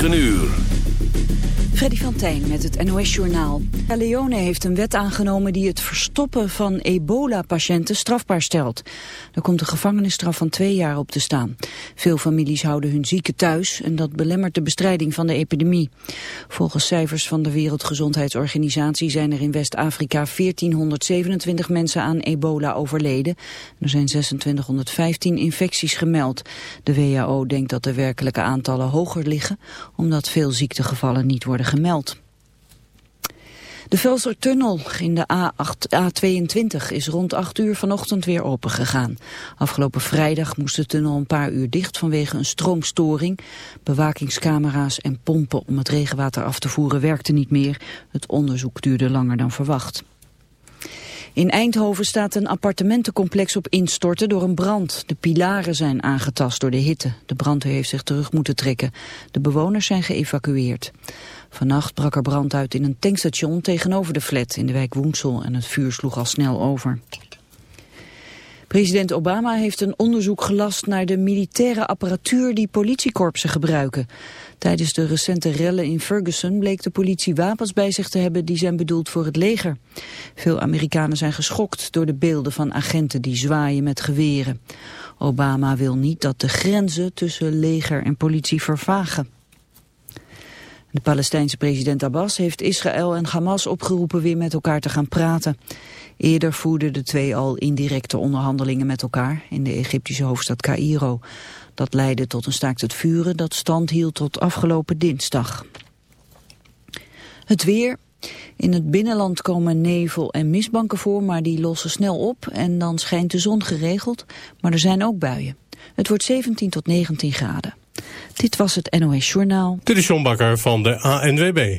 9 uur. Freddy van Tijn met het NOS-journaal. Leone heeft een wet aangenomen die het verstoppen van ebola-patiënten strafbaar stelt. Er komt een gevangenisstraf van twee jaar op te staan. Veel families houden hun zieken thuis en dat belemmert de bestrijding van de epidemie. Volgens cijfers van de Wereldgezondheidsorganisatie zijn er in West-Afrika 1427 mensen aan ebola overleden. Er zijn 2615 infecties gemeld. De WHO denkt dat de werkelijke aantallen hoger liggen, omdat veel ziektegevallen niet worden gemeld. De Velsertunnel in de A8, A22 is rond 8 uur vanochtend weer opengegaan. Afgelopen vrijdag moest de tunnel een paar uur dicht vanwege een stroomstoring. Bewakingscamera's en pompen om het regenwater af te voeren werkten niet meer. Het onderzoek duurde langer dan verwacht. In Eindhoven staat een appartementencomplex op instorten door een brand. De pilaren zijn aangetast door de hitte. De brandweer heeft zich terug moeten trekken. De bewoners zijn geëvacueerd. Vannacht brak er brand uit in een tankstation tegenover de flat in de wijk Woensel en het vuur sloeg al snel over. President Obama heeft een onderzoek gelast naar de militaire apparatuur die politiekorpsen gebruiken. Tijdens de recente rellen in Ferguson bleek de politie wapens bij zich te hebben die zijn bedoeld voor het leger. Veel Amerikanen zijn geschokt door de beelden van agenten die zwaaien met geweren. Obama wil niet dat de grenzen tussen leger en politie vervagen. De Palestijnse president Abbas heeft Israël en Hamas opgeroepen weer met elkaar te gaan praten. Eerder voerden de twee al indirecte onderhandelingen met elkaar in de Egyptische hoofdstad Cairo. Dat leidde tot een staakt het vuren dat stand hield tot afgelopen dinsdag. Het weer. In het binnenland komen nevel en mistbanken voor, maar die lossen snel op en dan schijnt de zon geregeld. Maar er zijn ook buien. Het wordt 17 tot 19 graden. Dit was het NOS Journaal. Dit is John Bakker van de ANWB.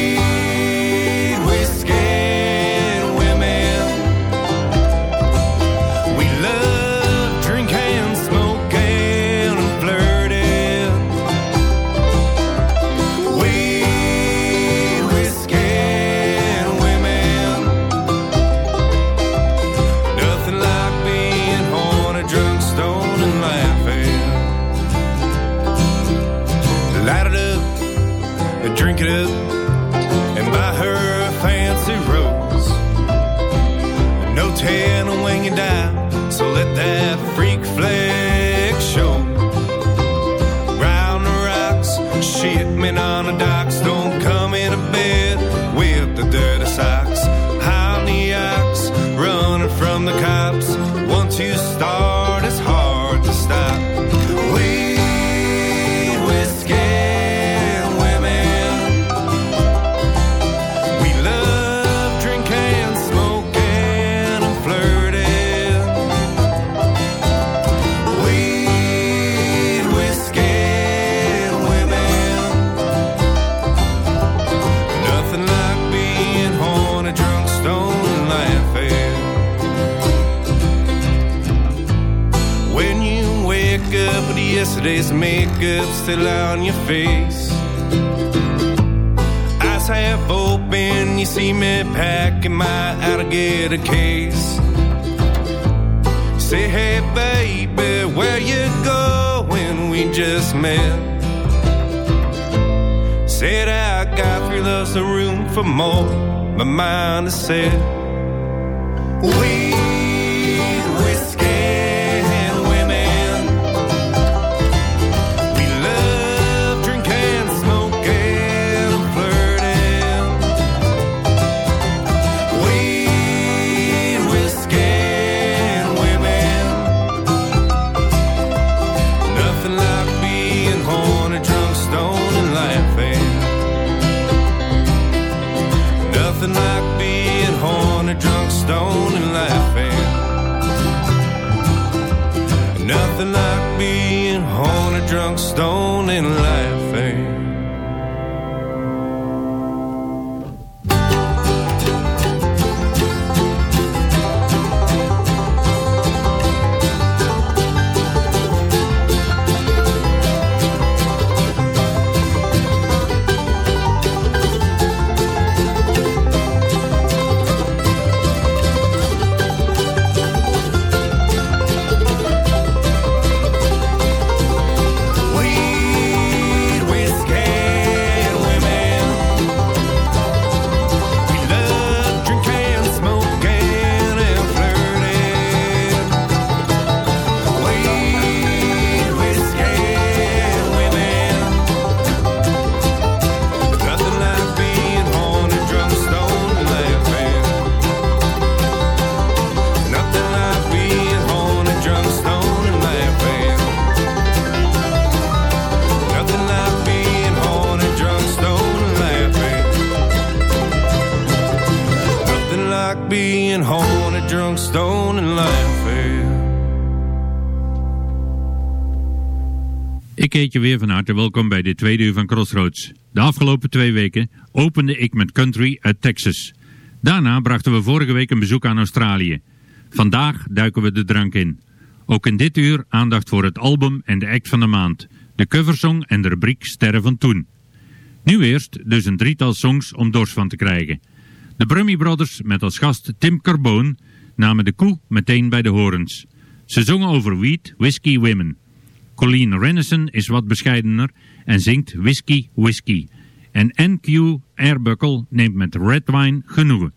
Makeup still on your face. Eyes half open, you see me packing my alligator case. Say, hey, baby, where you going? We just met. Said I got three loves of room for more. My mind is set. We being horny, drunk, stoned, and laughing. Ik weer van harte welkom bij de tweede uur van Crossroads. De afgelopen twee weken opende ik met country uit Texas. Daarna brachten we vorige week een bezoek aan Australië. Vandaag duiken we de drank in. Ook in dit uur aandacht voor het album en de act van de maand. De coversong en de rubriek Sterren van Toen. Nu eerst dus een drietal songs om dors van te krijgen. De Brummy Brothers met als gast Tim Carbone namen de koe meteen bij de horens. Ze zongen over weed, whiskey, women. Colleen Rennison is wat bescheidener en zingt Whisky Whisky. En NQ Airbuckle neemt met Red Wine genoegen.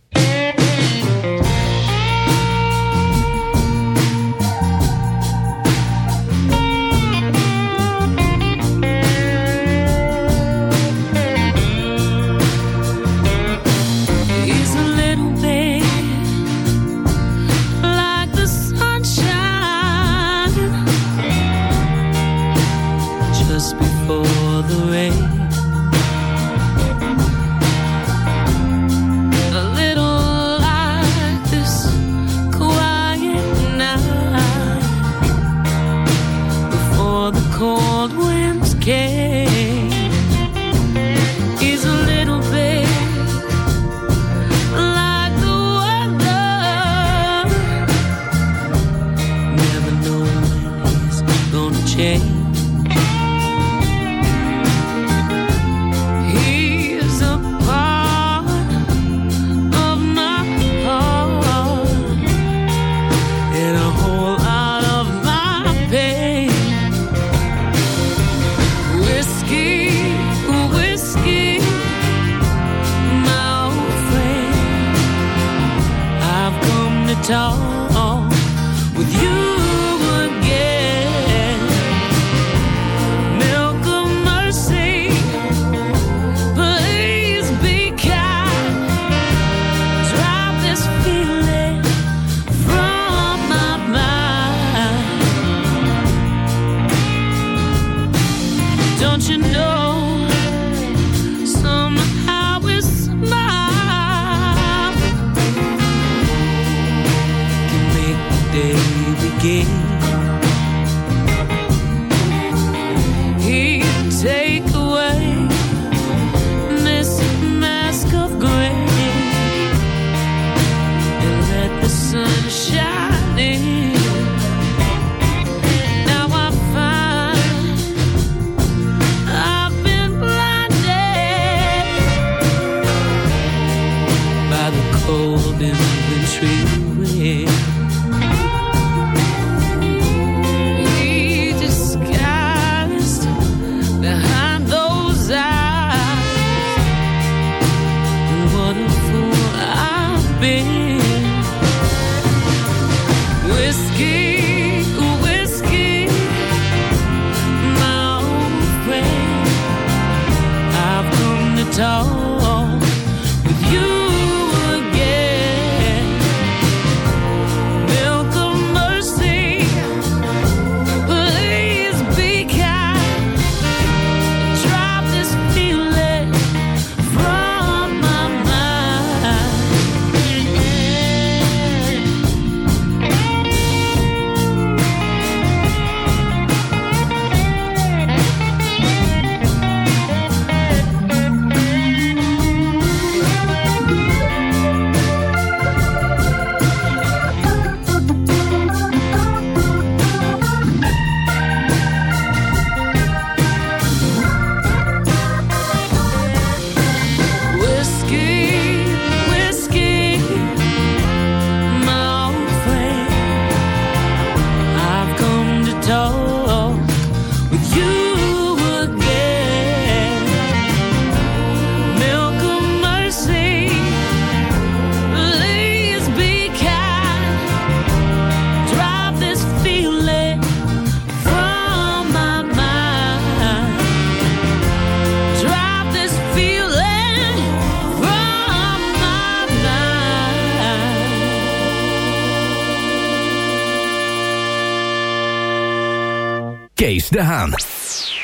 De Haan.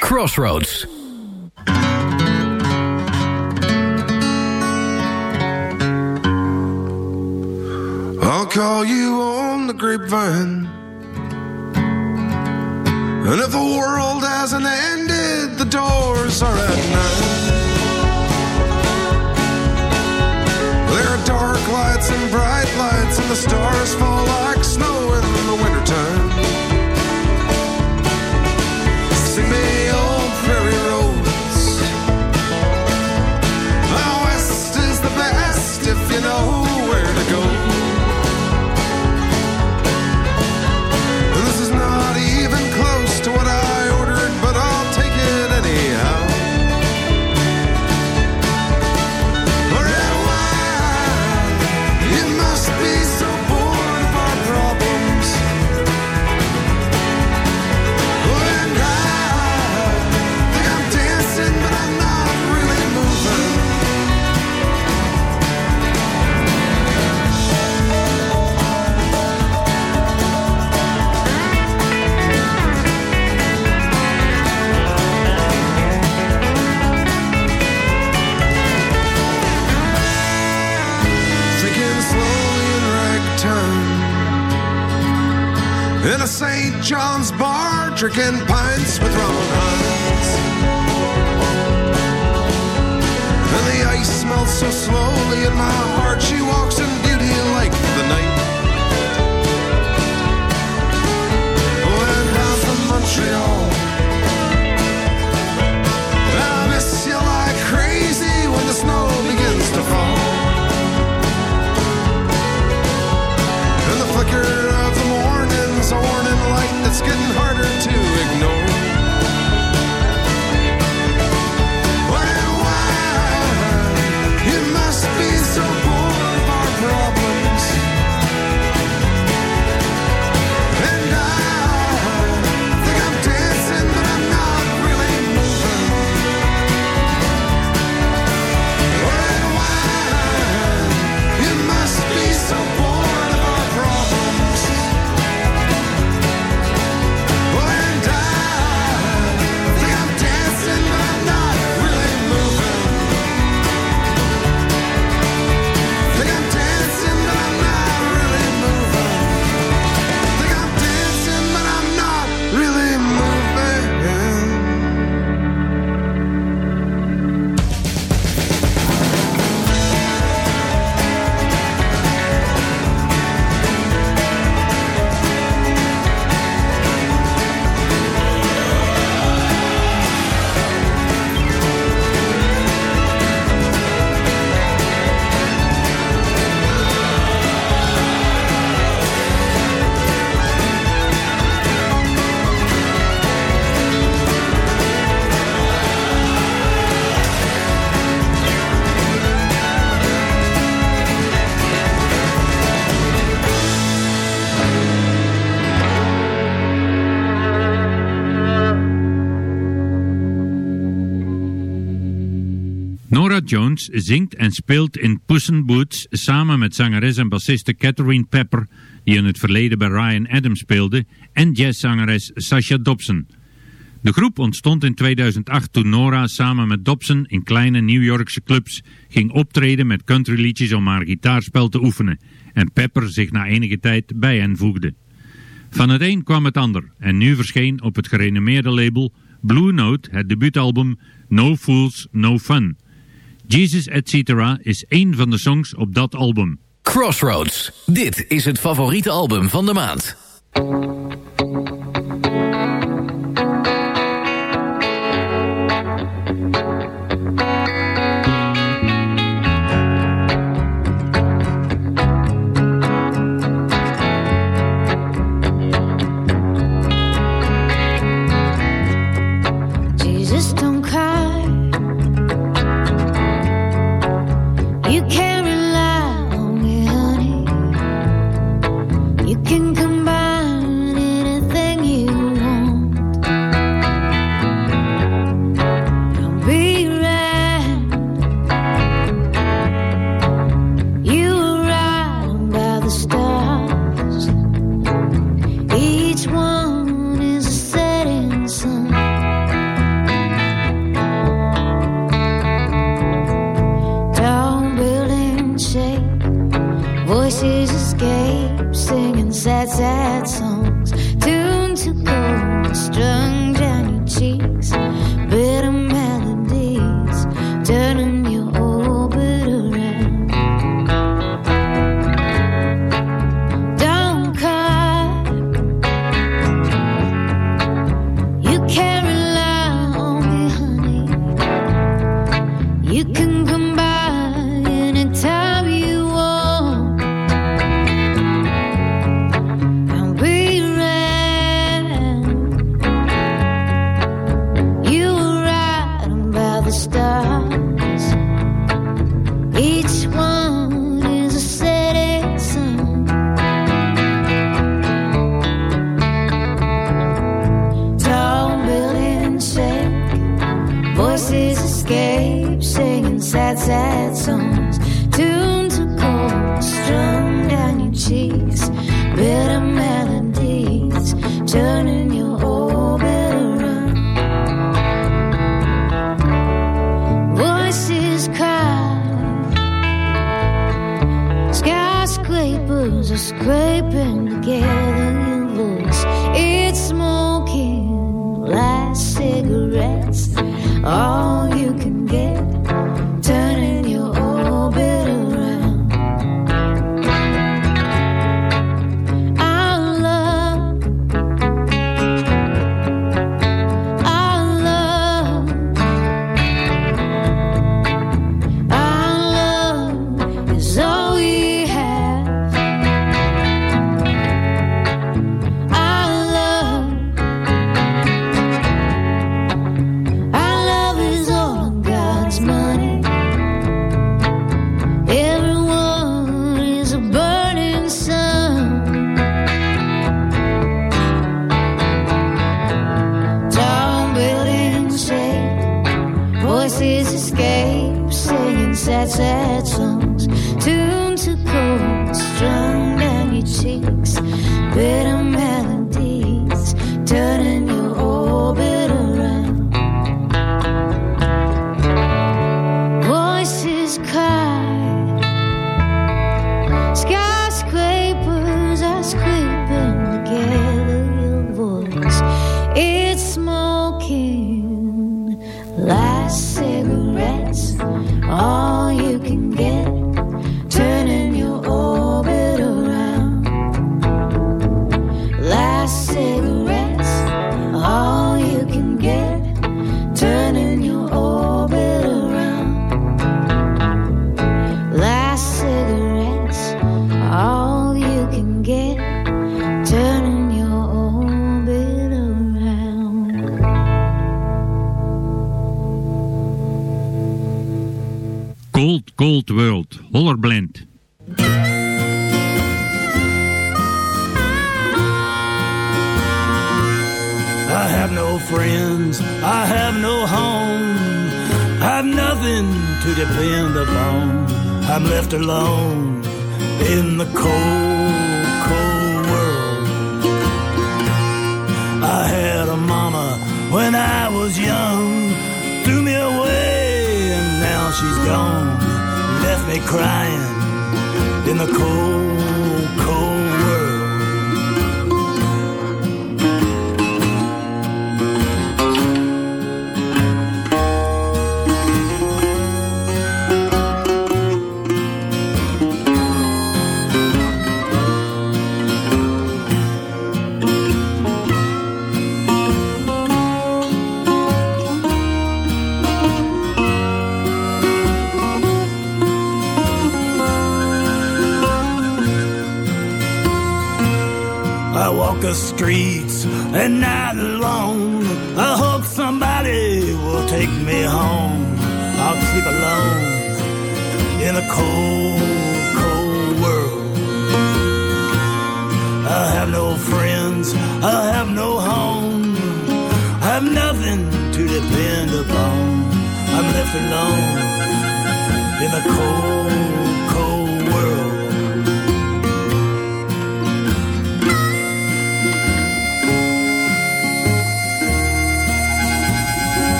Crossroads. I'll call you on the grapevine. And if the world hasn't ended, the doors are at nine. There are dark lights and bright lights, and the stars fall like snow in the wintertime. know who John's bar, drinking pints with Ron Huns. And the ice melts so slowly in my heart, she walks in beauty like the night. Went down from Montreal Nora Jones zingt en speelt in Pussin Boots samen met zangeres en bassiste Catherine Pepper, die in het verleden bij Ryan Adams speelde, en jazzzangeres Sasha Dobson. De groep ontstond in 2008 toen Nora samen met Dobson in kleine New Yorkse clubs ging optreden met countryliedjes om haar gitaarspel te oefenen en Pepper zich na enige tijd bij hen voegde. Van het een kwam het ander en nu verscheen op het gerenommeerde label Blue Note het debuutalbum No Fools, No Fun, Jesus Etc. is één van de songs op dat album. Crossroads. Dit is het favoriete album van de maand.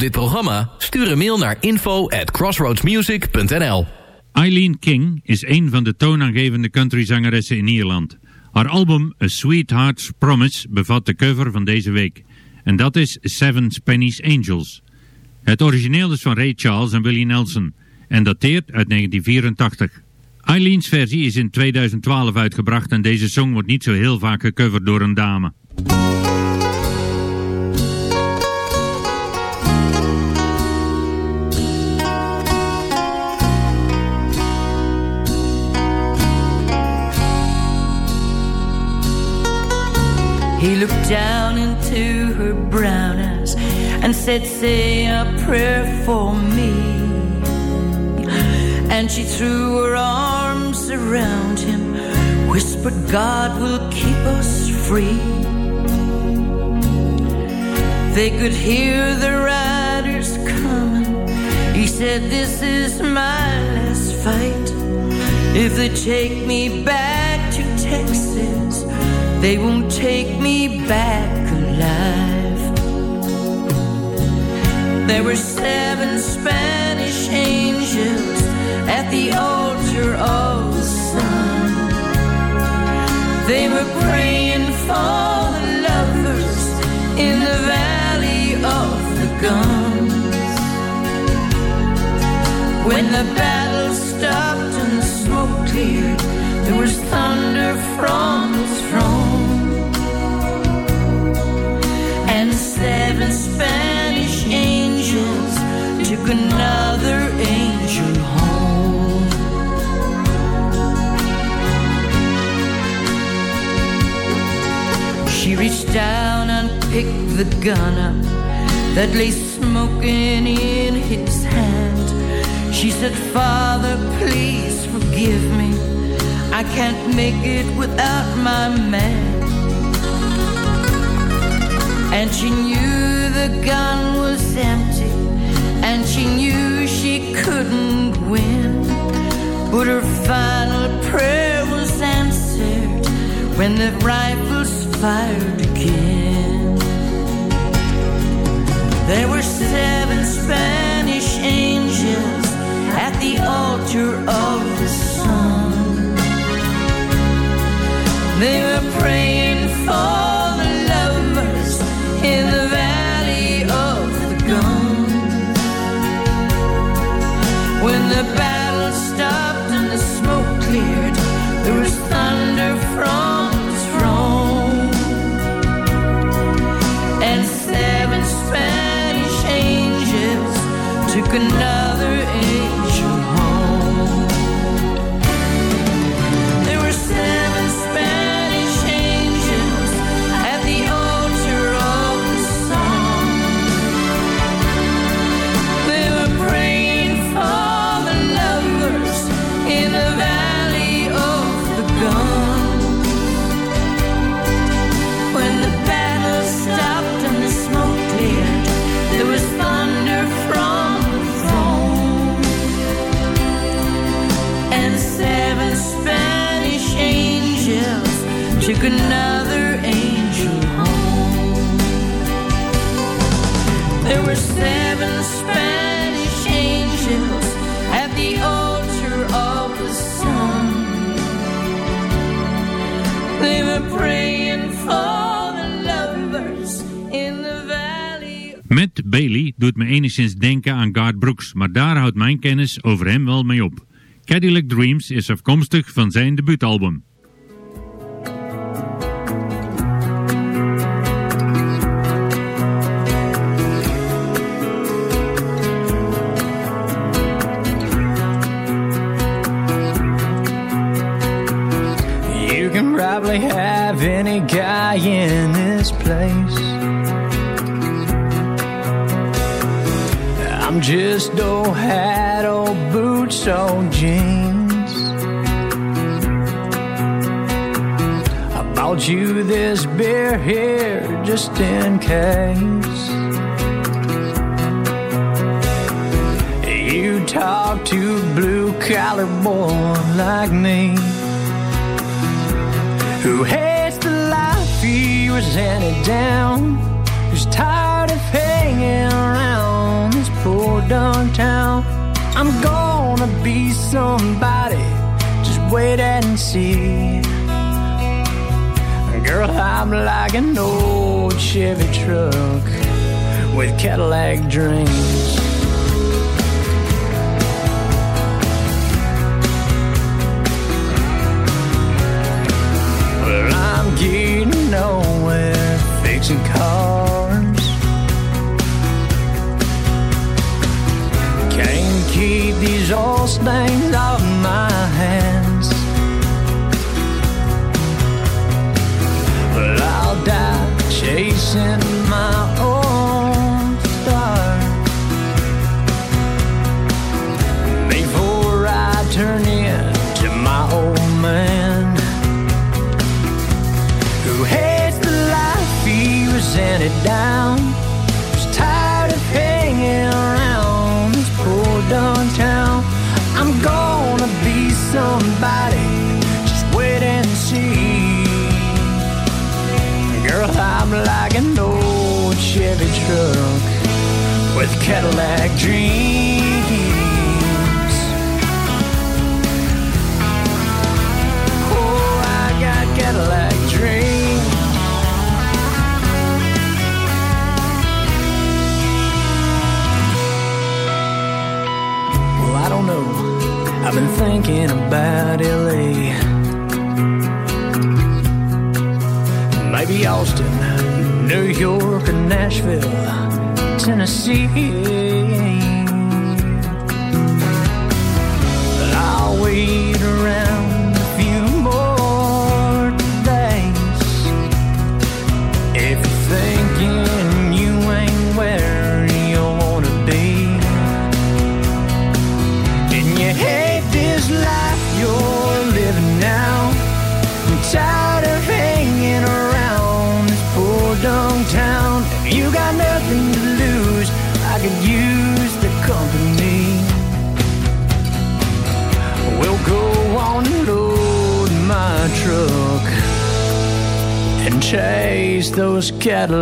Dit programma? Stuur een mail naar info at crossroadsmusic.nl Eileen King is een van de toonaangevende countryzangeressen in Ierland. Haar album A Sweetheart's Promise bevat de cover van deze week. En dat is Seven Spanish Angels. Het origineel is van Ray Charles en Willie Nelson en dateert uit 1984. Eileen's versie is in 2012 uitgebracht en deze song wordt niet zo heel vaak gecoverd door een dame. He looked down into her brown eyes and said, Say a prayer for me. And she threw her arms around him, whispered, God will keep us free. They could hear the riders coming. He said, This is my last fight. If they take me back to Texas, they won't take me back alive. There were seven Spanish angels at the altar of the sun. They were praying for the lovers in the valley of the guns. When the battle stopped and the smoke cleared, there was thunder from the down and picked the gun up that lay smoking in his hand. She said, Father, please forgive me. I can't make it without my man. And she knew the gun was empty, and she knew she couldn't win. But her final prayer was answered when the rifles fired again. There were seven Spanish angels at the altar of the sun. They were praying for the lovers in the valley of the gun. When the battle stopped and the smoke cleared, there was thunder from broken up. Enigszins denken aan Garth Brooks, maar daar houdt mijn kennis over hem wel mee op. Cadillac Dreams is afkomstig van zijn debuutalbum. You can probably have any guy in this place. Just old hat, old boots, old jeans. I bought you this beer here just in case. You talk to blue collar boy like me who hates the life he was handed down, who's tired of hanging around this poor darn town. I'm gonna be somebody, just wait and see. Girl, I'm like an old Chevy truck with Cadillac dreams. Well, I'm getting nowhere fixing cars. These old stains off my hands. Well, I'll die chasing my own star before I turn into my old man who hates the life he was handed down. Somebody, just wait and see. Girl, I'm like an old Chevy truck with Cadillac dreams. I've been thinking about LA. Maybe Austin, New York, or Nashville, Tennessee. cattle.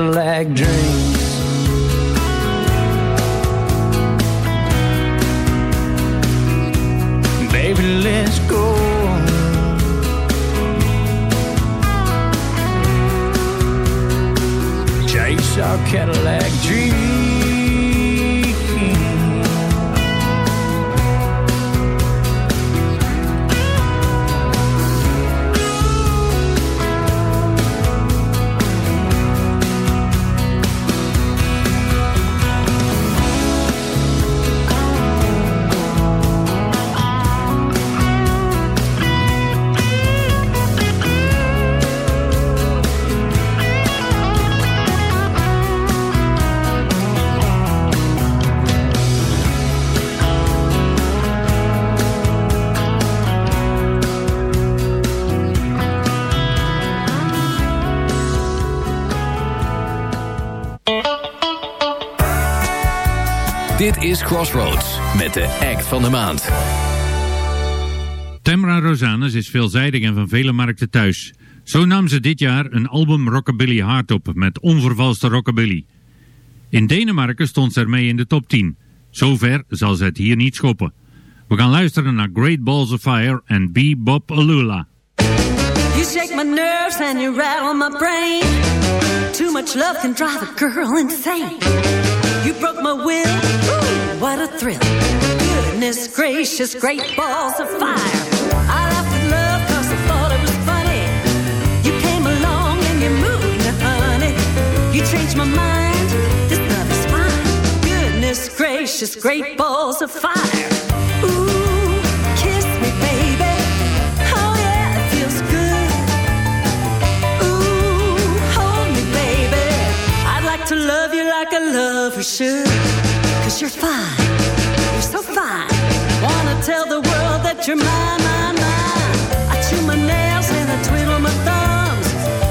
Crossroads met de act van de maand. Tamra Rosanus is veelzijdig en van vele markten thuis. Zo nam ze dit jaar een album Rockabilly Hard op met onvervalste rockabilly. In Denemarken stond ze ermee in de top 10. Zover zal ze het hier niet schoppen. We gaan luisteren naar Great Balls of Fire en Bebop Alula. You shake my nerves and you rattle my brain. Too much love can drive a girl insane. You broke my will, ooh, what a thrill. Goodness gracious, great balls of fire. I laughed at love cause I thought it was funny. You came along and you moved me, honey. You changed my mind, this love is fine. Goodness gracious, great balls of fire. Ooh, kiss me, baby. Oh yeah, it feels good. Ooh, hold me, baby. I'd like to love you like a lover should. Cause you're fine, you're so fine. Wanna tell the world that you're mine, mine, mine. I chew my nails and I twiddle my thumbs.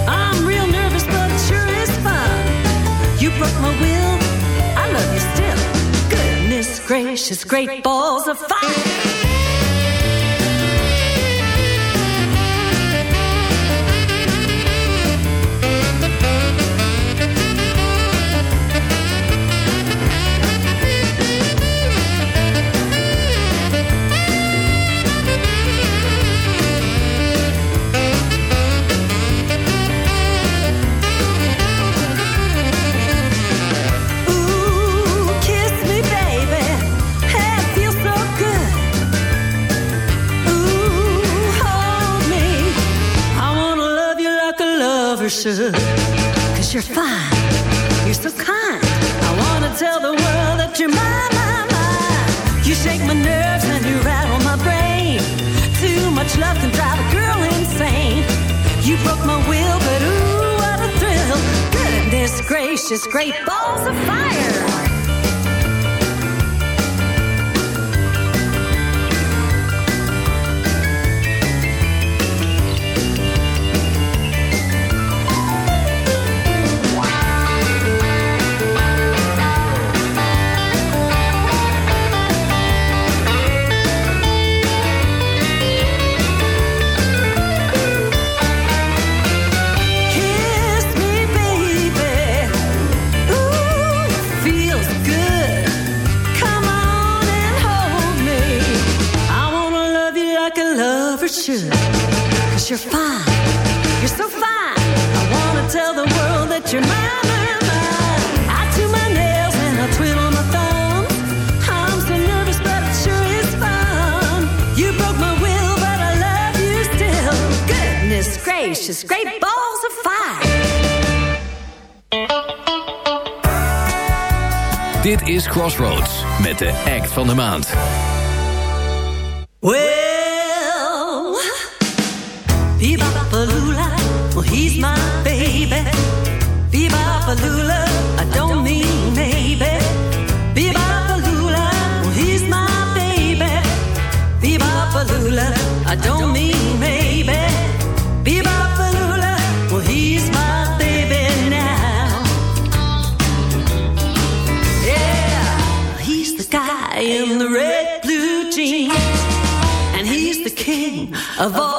I'm real nervous, but it sure is fun. You broke my will, I love you still. Goodness gracious, great balls of fire. Cause you're fine, you're so kind. I wanna tell the world that you're mine, mine, mine. You shake my nerves and you rattle my brain. Too much love can drive a girl insane. You broke my will, but ooh, what a thrill. Goodness gracious, great balls of fire. Gracious, great balls of fire. Dit is Crossroads met de act van de maand. of all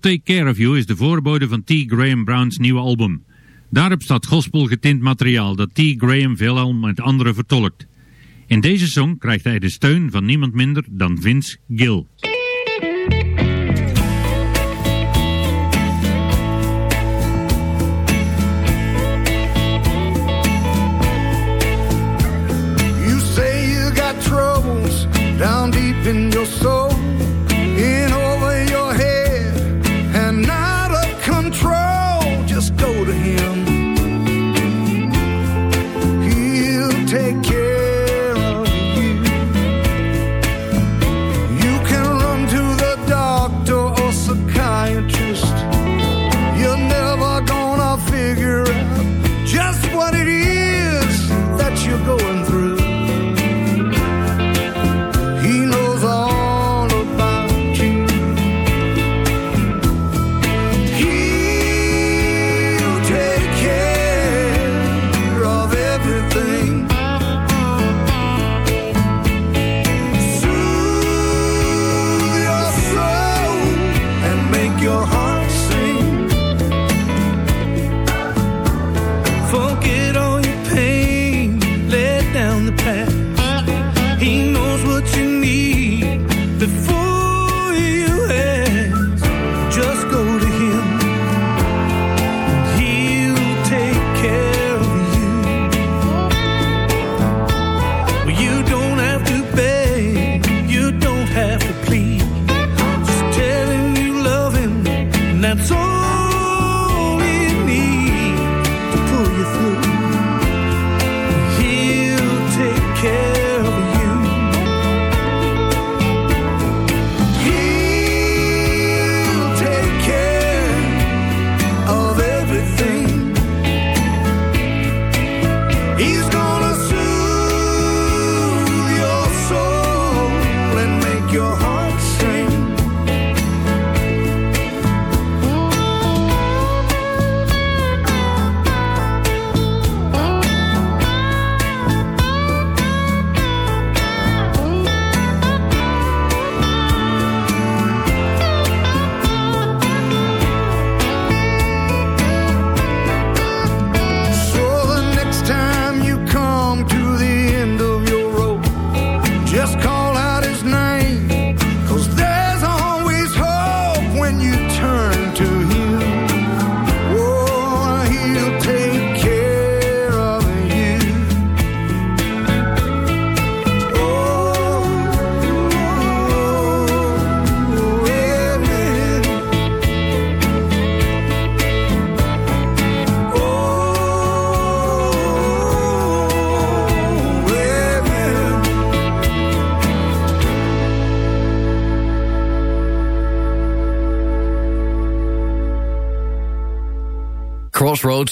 Take Care of You is de voorbode van T. Graham Brown's nieuwe album. Daarop staat gospel getint materiaal dat T. Graham veelal met anderen vertolkt. In deze song krijgt hij de steun van niemand minder dan Vince Gill. You say you got troubles down deep in your soul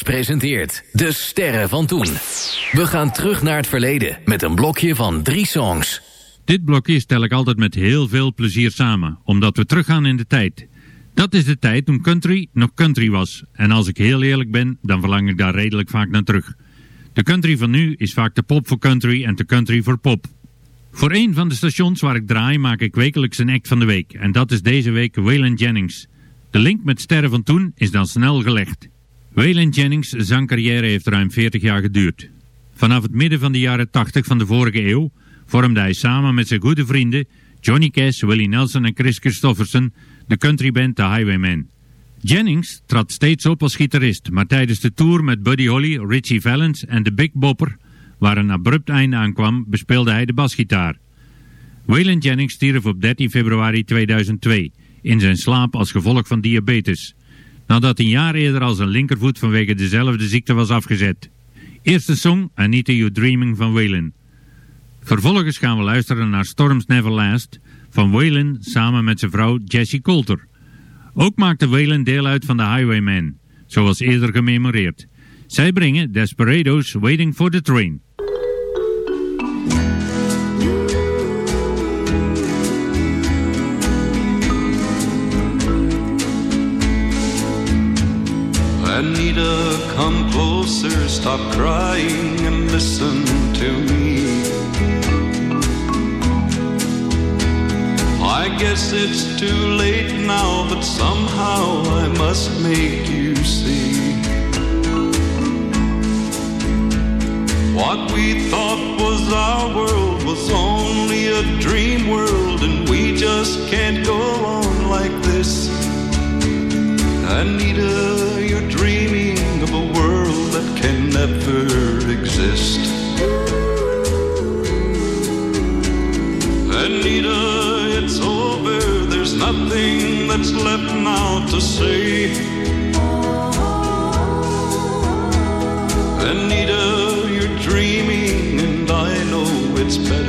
Presenteert De Sterren van Toen. We gaan terug naar het verleden met een blokje van drie songs. Dit blokje stel ik altijd met heel veel plezier samen, omdat we teruggaan in de tijd. Dat is de tijd toen country nog country was. En als ik heel eerlijk ben, dan verlang ik daar redelijk vaak naar terug. De country van nu is vaak de pop voor country en de country voor pop. Voor een van de stations waar ik draai maak ik wekelijks een act van de week. En dat is deze week Waylon Jennings. De link met sterren van toen is dan snel gelegd. Waylon Jennings' zangcarrière heeft ruim 40 jaar geduurd. Vanaf het midden van de jaren 80 van de vorige eeuw vormde hij samen met zijn goede vrienden Johnny Cash, Willie Nelson en Chris Christofferson de countryband The Highwaymen. Jennings trad steeds op als gitarist, maar tijdens de tour met Buddy Holly, Richie Valens en de Big Bopper, waar een abrupt einde aankwam, bespeelde hij de basgitaar. Waylon Jennings stierf op 13 februari 2002 in zijn slaap als gevolg van diabetes, nadat een jaar eerder al zijn linkervoet vanwege dezelfde ziekte was afgezet. Eerste song, Anita You Dreaming van Waylon. Vervolgens gaan we luisteren naar Storms Never Last van Waylon samen met zijn vrouw Jessie Coulter. Ook maakte Waylon deel uit van de Highwaymen, zoals eerder gememoreerd. Zij brengen Desperados Waiting for the Train. Anita, come closer, stop crying and listen to me. I guess it's too late now, but somehow I must make you see. What we thought was our world was only a dream world, and we just can't go on like this. Anita, never exist. Anita, it's over, there's nothing that's left now to say. Anita, you're dreaming, and I know it's better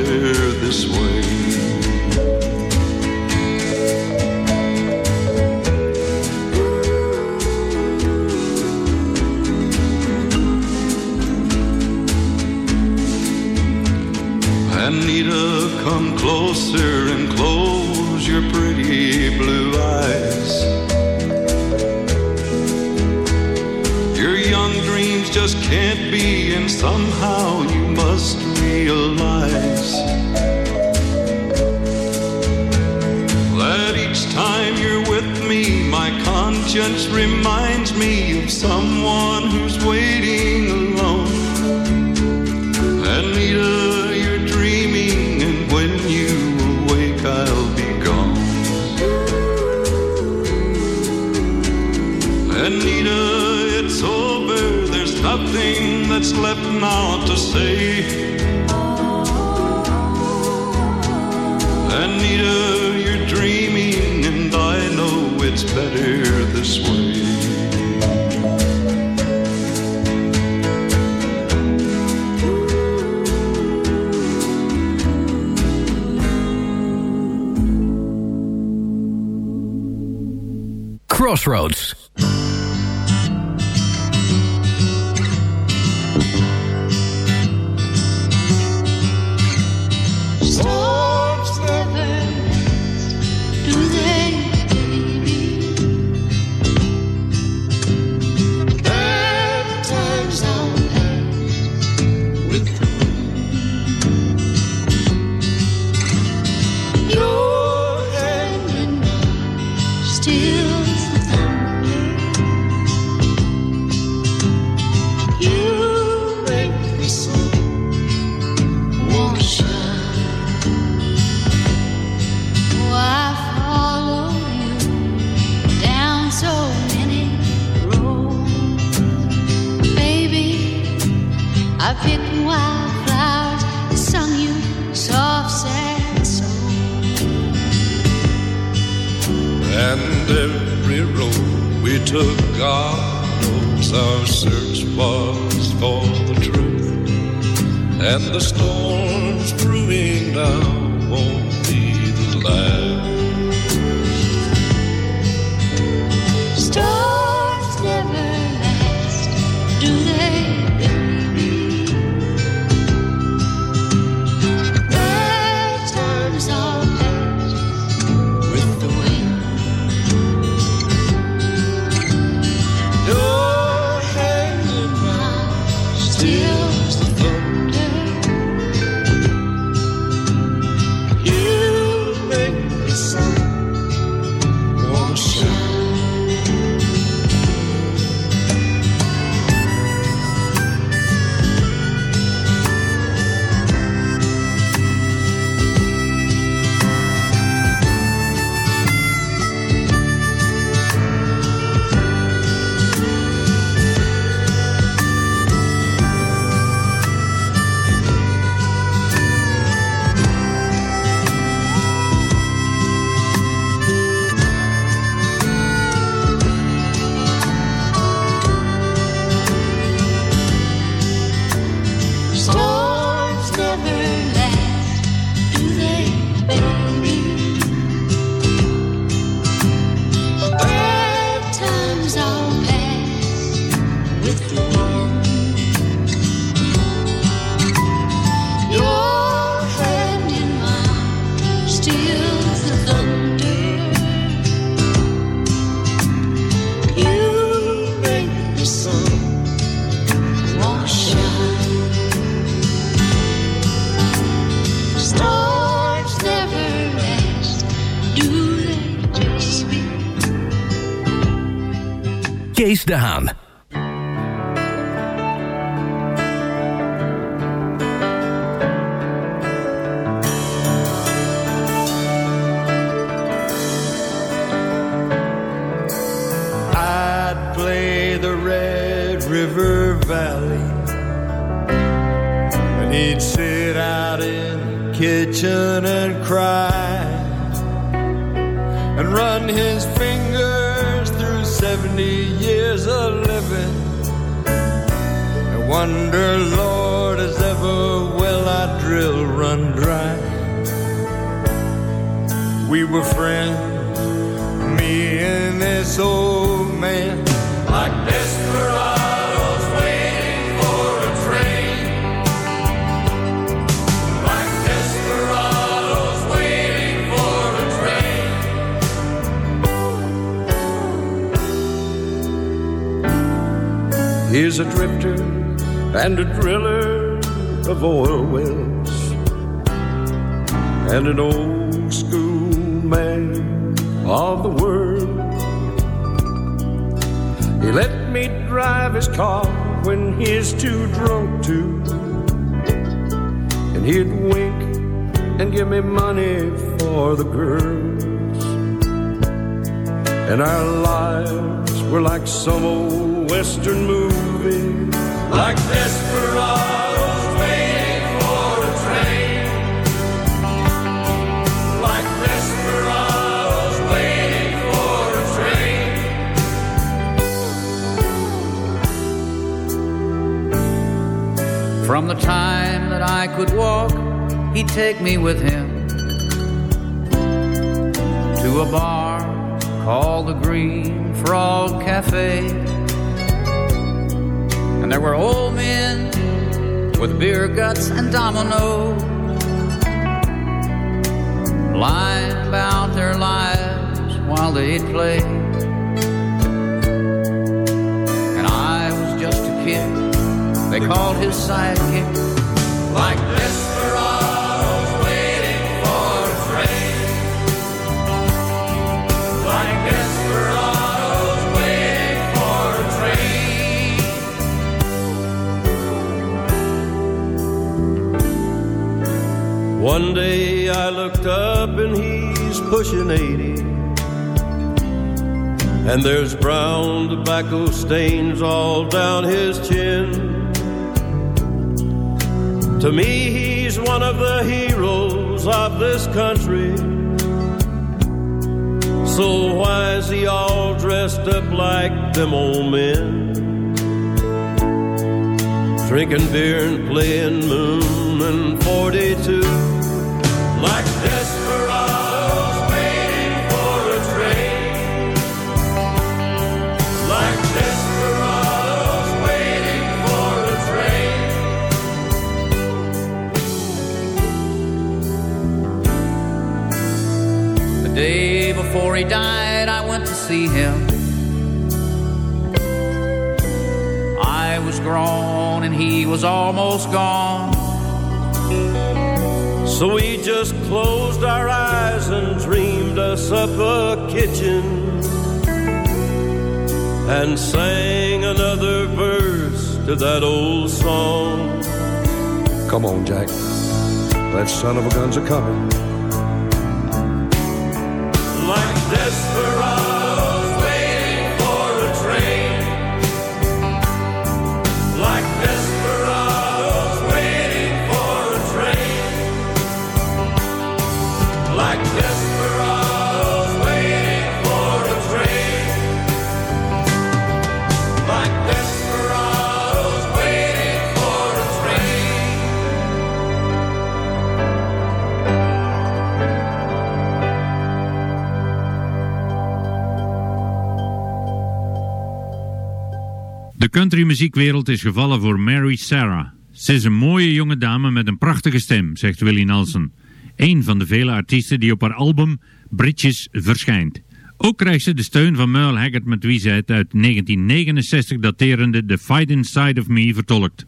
Here's a drifter and a driller of oil wells, and an old school man of the world. He let me drive his car when he's too drunk to. And he'd wink and give me money for the girls. And our lives were like some old western movie. Like desperados waiting for a train. Like desperados waiting for a train. From the time that I could walk, he'd take me with him to a bar called the Green Frog Cafe. There were old men with beer guts and dominoes, lying about their lives while they'd play. And I was just a kid they called his sidekick. One day I looked up and he's pushing 80. And there's brown tobacco stains all down his chin. To me, he's one of the heroes of this country. So why is he all dressed up like them old men? Drinking beer and playing Moon and 42. Before he died, I went to see him. I was grown and he was almost gone. So we just closed our eyes and dreamed us up a kitchen and sang another verse to that old song. Come on, Jack. That son of a gun's a coming desperado. De countrymuziekwereld is gevallen voor Mary Sarah. Ze is een mooie jonge dame met een prachtige stem, zegt Willie Nelson. Een van de vele artiesten die op haar album Bridges verschijnt. Ook krijgt ze de steun van Merle Haggard met wie ze het uit 1969 daterende The Fight Inside of Me vertolkt.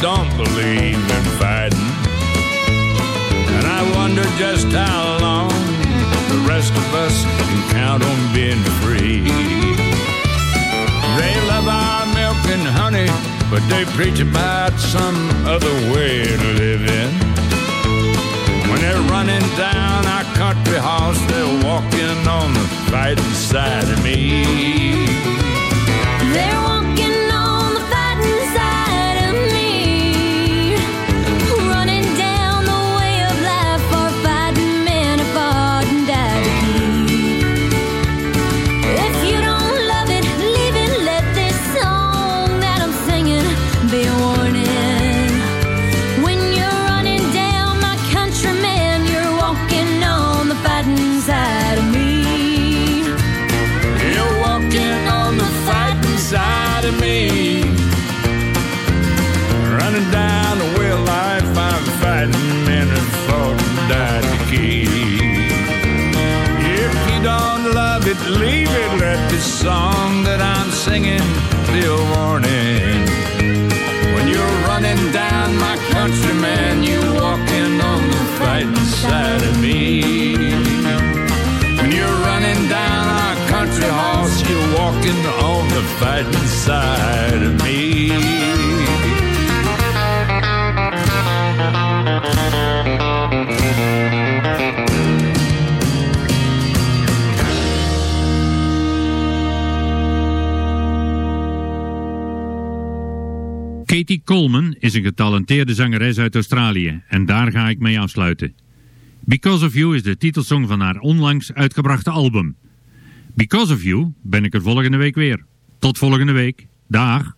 don't believe in fighting. And I wonder just how long the rest of us can count on being free. They love our milk and honey, but they preach about some other way to live in. When they're running down our country house, they're walking on the fighting side of me. getalenteerde zangeres uit Australië en daar ga ik mee afsluiten. Because of You is de titelsong van haar onlangs uitgebrachte album. Because of You ben ik er volgende week weer. Tot volgende week. Dag.